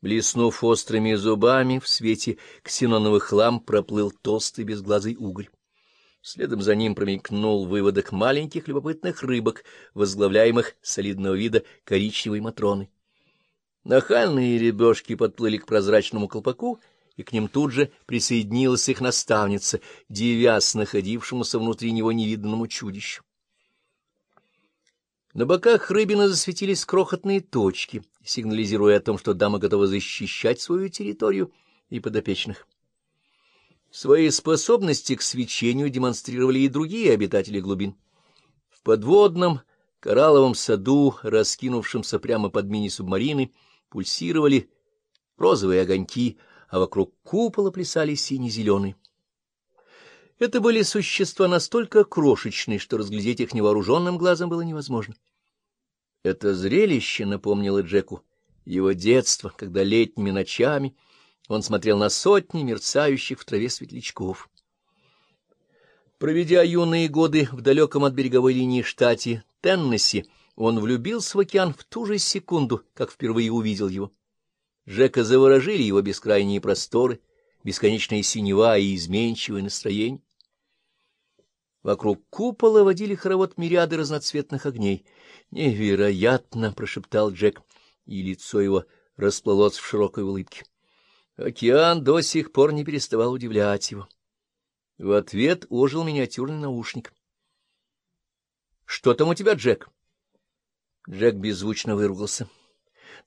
Блеснув острыми зубами, в свете ксеноновых ламп проплыл толстый безглазый угорь. Следом за ним промелькнул выводок маленьких любопытных рыбок, возглавляемых солидного вида коричневой Матроны. Нахальные ребешки подплыли к прозрачному колпаку, и к ним тут же присоединилась их наставница, девяз находившемуся внутри него невиданному чудищу. На боках рыбины засветились крохотные точки, сигнализируя о том, что дама готова защищать свою территорию и подопечных. Свои способности к свечению демонстрировали и другие обитатели глубин. В подводном коралловом саду, раскинувшемся прямо под мини-субмарины, пульсировали розовые огоньки, а вокруг купола плясали сине-зеленые. Это были существа настолько крошечные, что разглядеть их невооруженным глазом было невозможно. Это зрелище напомнило Джеку его детство, когда летними ночами он смотрел на сотни мерцающих в траве светлячков. Проведя юные годы в далеком от береговой линии штате Теннесси, он влюбился в океан в ту же секунду, как впервые увидел его. Джека заворожили его бескрайние просторы, бесконечная синева и изменчивое настроение. Вокруг купола водили хоровод мириады разноцветных огней. «Невероятно!» — прошептал Джек, и лицо его расплылось в широкой улыбке. Океан до сих пор не переставал удивлять его. В ответ ожил миниатюрный наушник. — Что там у тебя, Джек? Джек беззвучно выругался.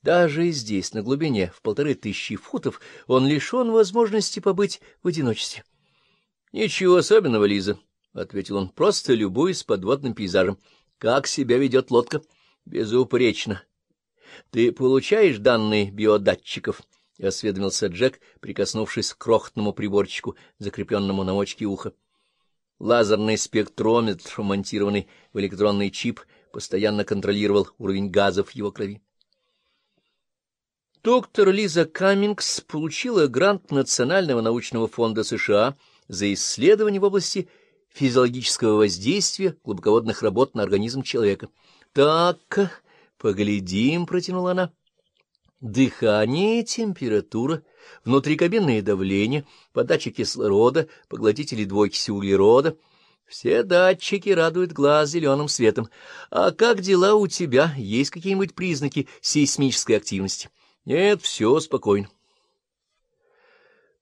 Даже здесь, на глубине, в полторы тысячи футов, он лишен возможности побыть в одиночестве. — Ничего особенного, Лиза, — ответил он, — просто любуюсь подводным пейзажем. Как себя ведет лодка? — Безупречно. — Ты получаешь данные биодатчиков? — осведомился Джек, прикоснувшись к крохотному приборчику, закрепленному на мочке уха. Лазерный спектрометр, монтированный в электронный чип, постоянно контролировал уровень газов в его крови. Доктор Лиза Каммингс получила грант Национального научного фонда США за исследование в области физиологического воздействия глубоководных работ на организм человека. — Так, поглядим, — протянула она. Дыхание, температура, внутрикабинное давление, подача кислорода, поглотители двойкиси углерода — все датчики радуют глаз зеленым светом. А как дела у тебя? Есть какие-нибудь признаки сейсмической активности? Нет, все спокойно.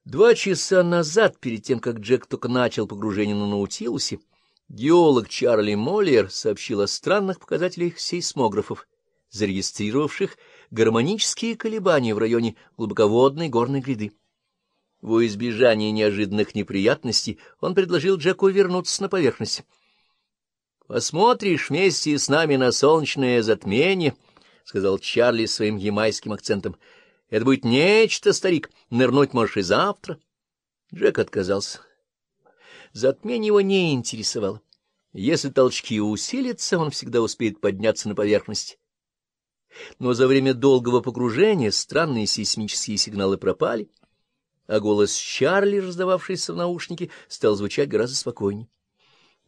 Два часа назад, перед тем, как Джек только начал погружение на Наутилусе, геолог Чарли Моллер сообщил о странных показателях сейсмографов, зарегистрировавших гармонические колебания в районе глубоководной горной гряды. Во избежание неожиданных неприятностей он предложил Джеку вернуться на поверхность. «Посмотришь вместе с нами на солнечное затмение», — сказал Чарли своим ямайским акцентом. «Это будет нечто, старик, нырнуть можешь и завтра». Джек отказался. Затмение его не интересовало. Если толчки усилятся, он всегда успеет подняться на поверхность. Но за время долгого погружения странные сейсмические сигналы пропали а голос Чарли, раздававшийся в наушнике, стал звучать гораздо спокойнее.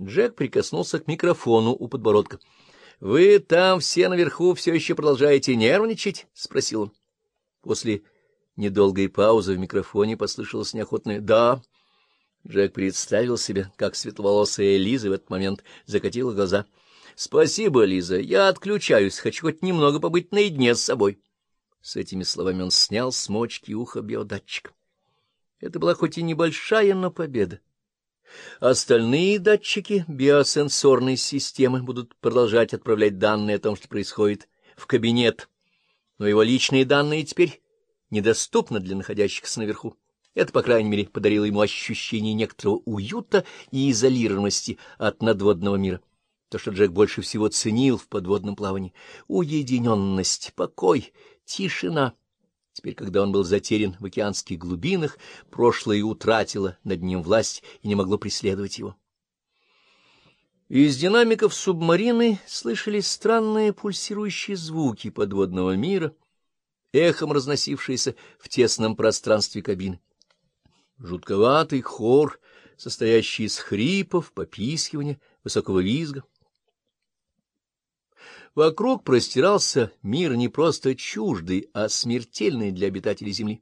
Джек прикоснулся к микрофону у подбородка. — Вы там все наверху все еще продолжаете нервничать? — спросил он. После недолгой паузы в микрофоне послышалось неохотное «да». Джек представил себе, как светловолосая Лиза в этот момент закатила глаза. — Спасибо, Лиза, я отключаюсь, хочу хоть немного побыть наедине с собой. С этими словами он снял с мочки уха биодатчик. Это была хоть и небольшая, но победа. Остальные датчики биосенсорной системы будут продолжать отправлять данные о том, что происходит, в кабинет, но его личные данные теперь недоступны для находящихся наверху. Это, по крайней мере, подарило ему ощущение некоторого уюта и изолированности от надводного мира. То, что Джек больше всего ценил в подводном плавании — уединенность, покой, тишина — Теперь, когда он был затерян в океанских глубинах, прошлое утратило над ним власть и не могло преследовать его. Из динамиков субмарины слышались странные пульсирующие звуки подводного мира, эхом разносившиеся в тесном пространстве кабины. Жутковатый хор, состоящий из хрипов, попискивания, высокого визга. Вокруг простирался мир не просто чуждый, а смертельный для обитателей Земли.